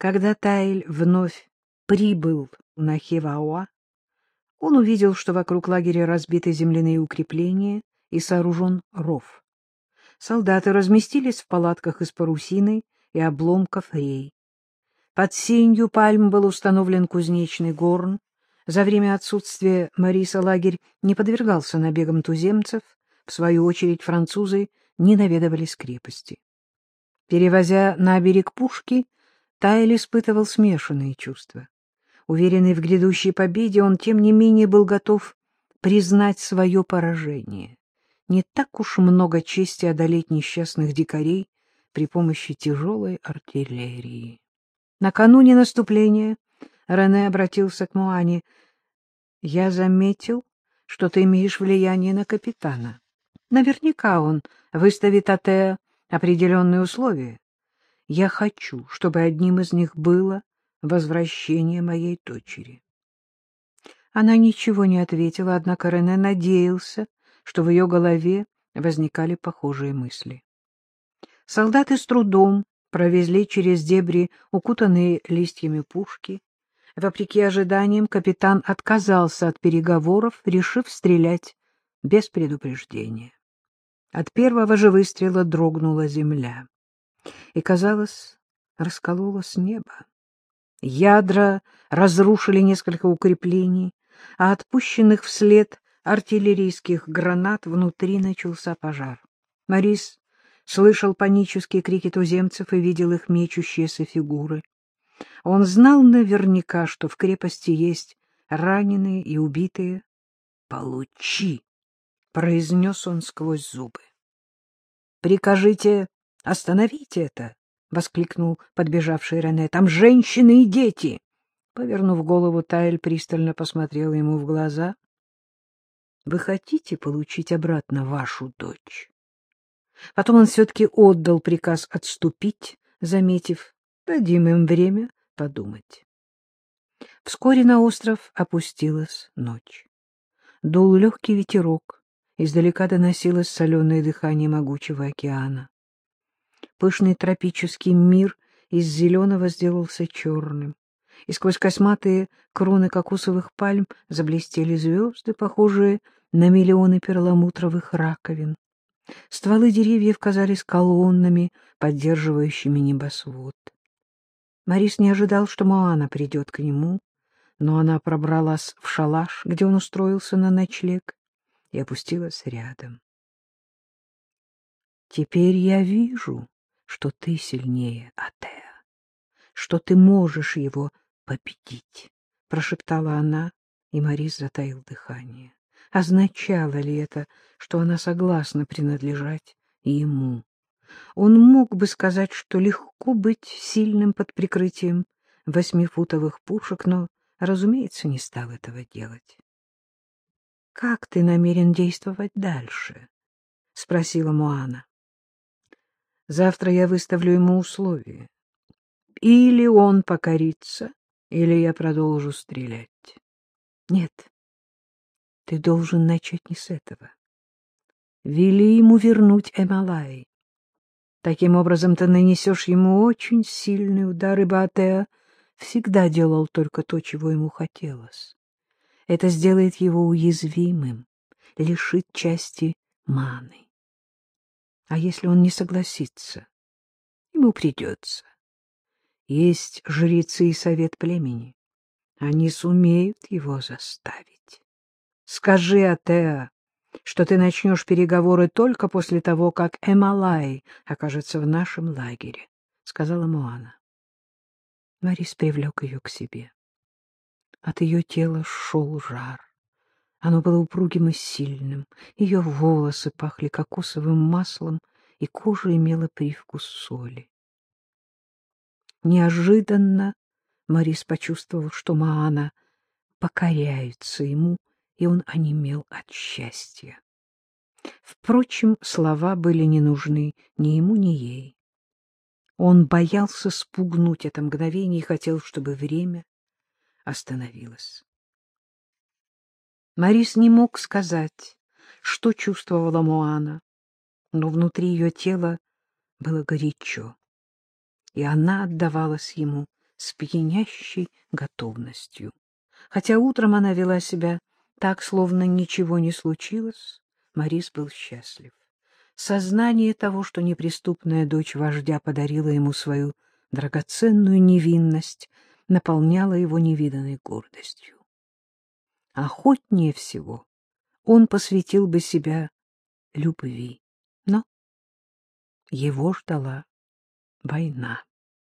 Когда Тайль вновь прибыл на Хевауа, он увидел, что вокруг лагеря разбиты земляные укрепления и сооружен ров. Солдаты разместились в палатках из парусины и обломков рей. Под сенью пальм был установлен кузнечный горн. За время отсутствия Мариса лагерь не подвергался набегам туземцев. В свою очередь французы не наведывались крепости. Перевозя на берег пушки, Тайль испытывал смешанные чувства. Уверенный в грядущей победе, он, тем не менее, был готов признать свое поражение. Не так уж много чести одолеть несчастных дикарей при помощи тяжелой артиллерии. Накануне наступления Рене обратился к Муане. — Я заметил, что ты имеешь влияние на капитана. Наверняка он выставит Атеа определенные условия. Я хочу, чтобы одним из них было возвращение моей дочери. Она ничего не ответила, однако Рене надеялся, что в ее голове возникали похожие мысли. Солдаты с трудом провезли через дебри укутанные листьями пушки. Вопреки ожиданиям, капитан отказался от переговоров, решив стрелять без предупреждения. От первого же выстрела дрогнула земля, и, казалось, раскололось небо. Ядра разрушили несколько укреплений, а отпущенных вслед артиллерийских гранат внутри начался пожар. Морис слышал панические крики туземцев и видел их мечущиеся фигуры. Он знал наверняка, что в крепости есть раненые и убитые. «Получи!» — произнес он сквозь зубы. «Прикажите остановить это!» — воскликнул подбежавший Рене. — Там женщины и дети! Повернув голову, Тайль пристально посмотрел ему в глаза. — Вы хотите получить обратно вашу дочь? Потом он все-таки отдал приказ отступить, заметив, дадим им время подумать. Вскоре на остров опустилась ночь. Дул легкий ветерок, издалека доносилось соленое дыхание могучего океана. Пышный тропический мир из зеленого сделался черным, и сквозь косматые кроны кокосовых пальм заблестели звезды, похожие на миллионы перламутровых раковин. Стволы деревьев казались колоннами, поддерживающими небосвод. Марис не ожидал, что Моана придет к нему, но она пробралась в шалаш, где он устроился на ночлег, и опустилась рядом. — Теперь я вижу, что ты сильнее Атеа, что ты можешь его победить, — прошептала она, и Марис затаил дыхание. Означало ли это, что она согласна принадлежать ему? Он мог бы сказать, что легко быть сильным под прикрытием восьмифутовых пушек, но, разумеется, не стал этого делать. — Как ты намерен действовать дальше? — спросила Моана. Завтра я выставлю ему условия. Или он покорится, или я продолжу стрелять. Нет, ты должен начать не с этого. Вели ему вернуть Эмалай. Таким образом ты нанесешь ему очень сильный удар, ибо Атеа всегда делал только то, чего ему хотелось. Это сделает его уязвимым, лишит части маны. А если он не согласится? Ему придется. Есть жрецы и совет племени. Они сумеют его заставить. Скажи, Атеа, что ты начнешь переговоры только после того, как Эмалай окажется в нашем лагере, — сказала Муана. Марис привлек ее к себе. От ее тела шел жар. Оно было упругим и сильным, ее волосы пахли кокосовым маслом, и кожа имела привкус соли. Неожиданно Марис почувствовал, что Маана покоряется ему, и он онемел от счастья. Впрочем, слова были не нужны ни ему, ни ей. Он боялся спугнуть это мгновение и хотел, чтобы время остановилось. Марис не мог сказать, что чувствовала Моана, но внутри ее тела было горячо, и она отдавалась ему с пьянящей готовностью. Хотя утром она вела себя так, словно ничего не случилось, Морис был счастлив. Сознание того, что неприступная дочь вождя подарила ему свою драгоценную невинность, наполняло его невиданной гордостью. Охотнее всего он посвятил бы себя любви, но его ждала война.